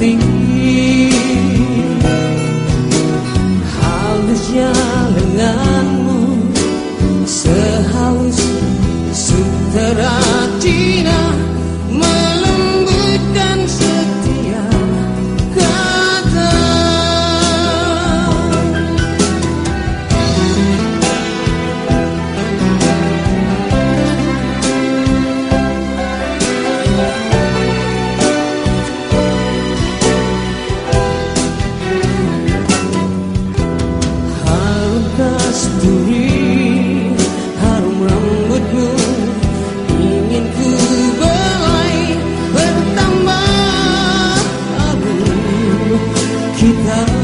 tinggi Halusnya lenganmu, Sehalus sutera jinak kita